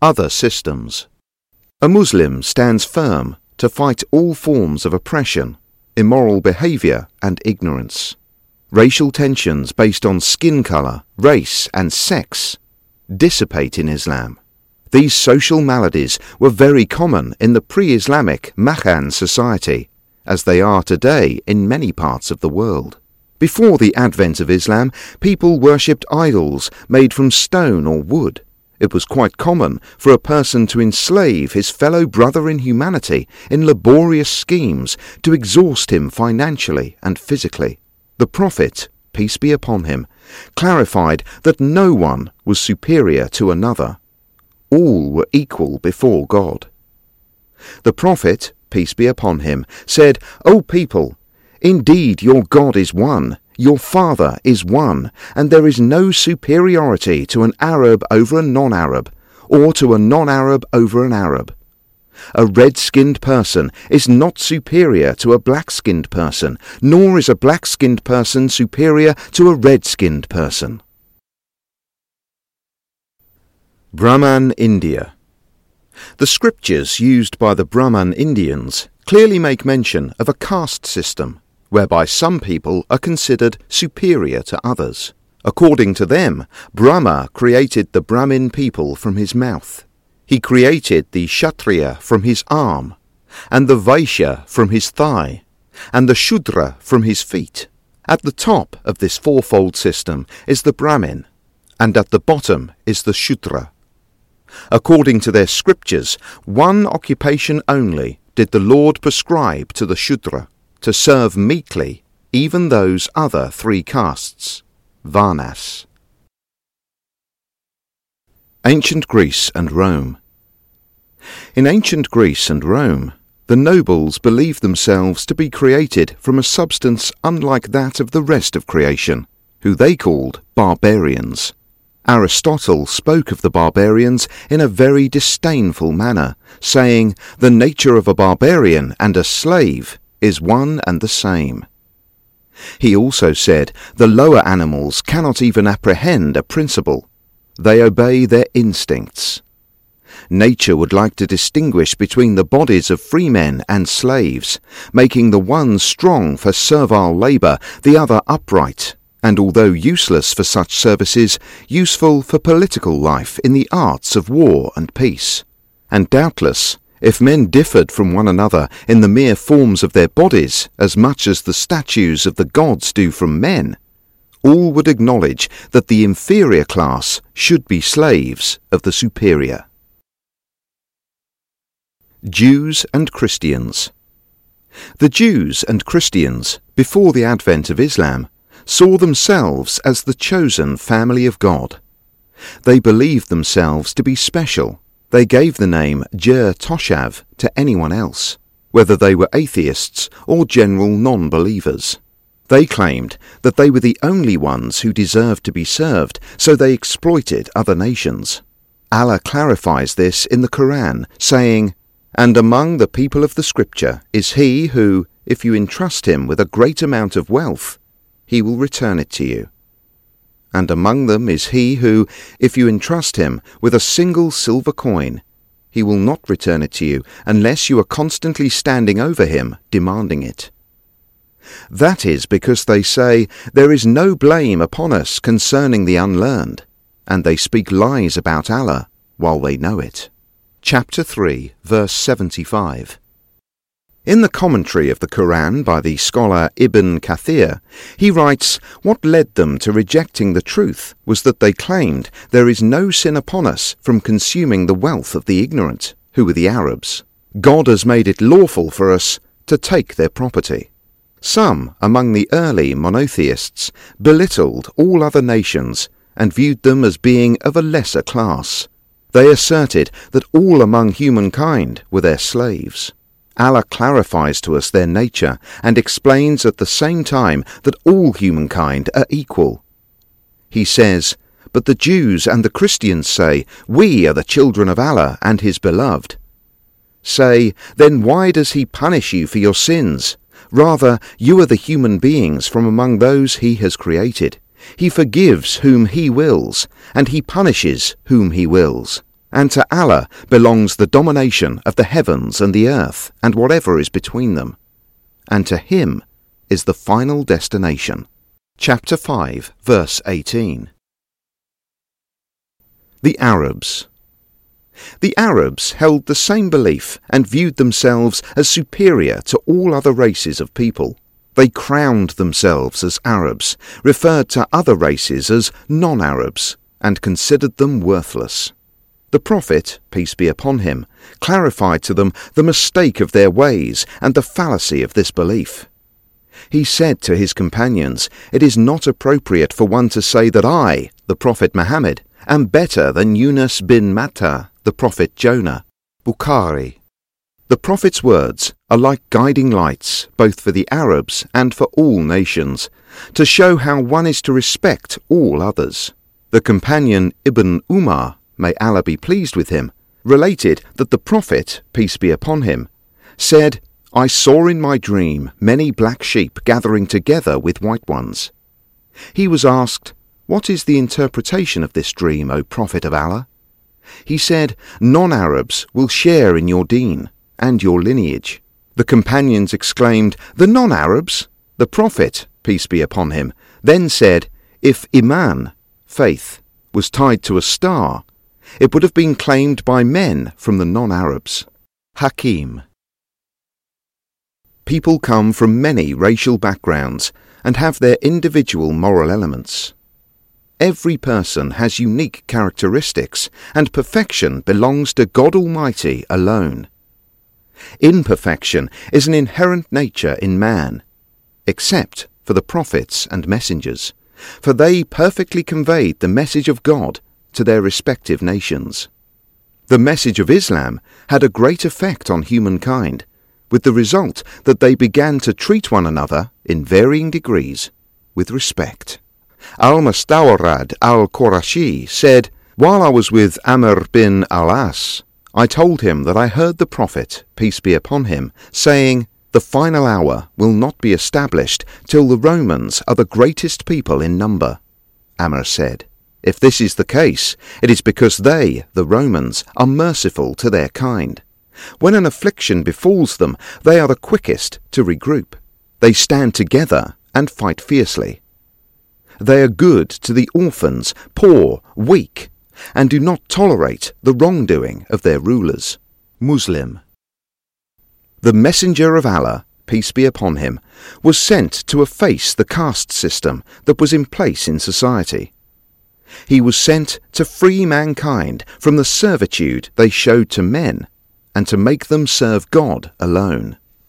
Other systems. A Muslim stands firm to fight all forms of oppression, immoral behavior, and ignorance. Racial tensions based on skin color, race, and sex dissipate in Islam. These social maladies were very common in the pre-Islamic Makkan society, as they are today in many parts of the world. Before the advent of Islam, people worshipped idols made from stone or wood. It was quite common for a person to enslave his fellow brother in humanity in laborious schemes to exhaust him financially and physically. The Prophet, peace be upon him, clarified that no one was superior to another. All were equal before God. The Prophet, peace be upon him, said, O people, Indeed, your God is one, your Father is one, and there is no superiority to an Arab over a non-Arab, or to a non-Arab over an Arab. A red-skinned person is not superior to a black-skinned person, nor is a black-skinned person superior to a red-skinned person. Brahman India The scriptures used by the Brahman Indians clearly make mention of a caste system whereby some people are considered superior to others. According to them, Brahma created the Brahmin people from his mouth. He created the Kshatriya from his arm, and the Vaishya from his thigh, and the Shudra from his feet. At the top of this fourfold system is the Brahmin, and at the bottom is the Shudra. According to their scriptures, one occupation only did the Lord prescribe to the Shudra to serve meekly even those other three castes, Varnas. Ancient Greece and Rome In ancient Greece and Rome, the nobles believed themselves to be created from a substance unlike that of the rest of creation, who they called barbarians. Aristotle spoke of the barbarians in a very disdainful manner, saying, The nature of a barbarian and a slave is one and the same. He also said, The lower animals cannot even apprehend a principle. They obey their instincts. Nature would like to distinguish between the bodies of free men and slaves, making the one strong for servile labour, the other upright, and although useless for such services, useful for political life in the arts of war and peace. And doubtless, if men differed from one another in the mere forms of their bodies as much as the statues of the gods do from men, all would acknowledge that the inferior class should be slaves of the superior. Jews and Christians The Jews and Christians, before the advent of Islam, saw themselves as the chosen family of God. They believed themselves to be special they gave the name Jer Toshav to anyone else, whether they were atheists or general non-believers. They claimed that they were the only ones who deserved to be served, so they exploited other nations. Allah clarifies this in the Quran, saying, And among the people of the Scripture is he who, if you entrust him with a great amount of wealth, he will return it to you and among them is he who, if you entrust him with a single silver coin, he will not return it to you unless you are constantly standing over him, demanding it. That is because they say, There is no blame upon us concerning the unlearned, and they speak lies about Allah while they know it. Chapter 3, verse 75. In the commentary of the Quran by the scholar Ibn Kathir, he writes, What led them to rejecting the truth was that they claimed there is no sin upon us from consuming the wealth of the ignorant, who were the Arabs. God has made it lawful for us to take their property. Some among the early monotheists belittled all other nations and viewed them as being of a lesser class. They asserted that all among humankind were their slaves. Allah clarifies to us their nature and explains at the same time that all humankind are equal. He says, But the Jews and the Christians say, We are the children of Allah and His beloved. Say, then why does He punish you for your sins? Rather, you are the human beings from among those He has created. He forgives whom He wills, and He punishes whom He wills. And to Allah belongs the domination of the heavens and the earth and whatever is between them, and to Him is the final destination. Chapter 5, verse 18. The Arabs. The Arabs held the same belief and viewed themselves as superior to all other races of people. They crowned themselves as Arabs, referred to other races as non-Arabs, and considered them worthless. The Prophet, peace be upon him, clarified to them the mistake of their ways and the fallacy of this belief. He said to his companions, It is not appropriate for one to say that I, the Prophet Muhammad, am better than Yunus bin Matta, the Prophet Jonah. Bukhari. The Prophet's words are like guiding lights both for the Arabs and for all nations, to show how one is to respect all others. The companion Ibn Umar, may Allah be pleased with him, related that the Prophet, peace be upon him, said, I saw in my dream many black sheep gathering together with white ones. He was asked, What is the interpretation of this dream, O Prophet of Allah? He said, Non-Arabs will share in your deen and your lineage. The companions exclaimed, The non-Arabs? The Prophet, peace be upon him, then said, If Iman, faith, was tied to a star, it would have been claimed by men from the non-Arabs. Hakim. People come from many racial backgrounds and have their individual moral elements. Every person has unique characteristics, and perfection belongs to God Almighty alone. Imperfection is an inherent nature in man, except for the prophets and messengers, for they perfectly conveyed the message of God to their respective nations. The message of Islam had a great effect on humankind, with the result that they began to treat one another, in varying degrees, with respect. Al-Mustawrad al-Qurashi said, While I was with Amr bin al-As, I told him that I heard the Prophet, peace be upon him, saying, The final hour will not be established till the Romans are the greatest people in number. Amr said, If this is the case, it is because they, the Romans, are merciful to their kind. When an affliction befalls them, they are the quickest to regroup. They stand together and fight fiercely. They are good to the orphans, poor, weak, and do not tolerate the wrongdoing of their rulers. Muslim. The Messenger of Allah, peace be upon him, was sent to efface the caste system that was in place in society. He was sent to free mankind from the servitude they showed to men and to make them serve God alone.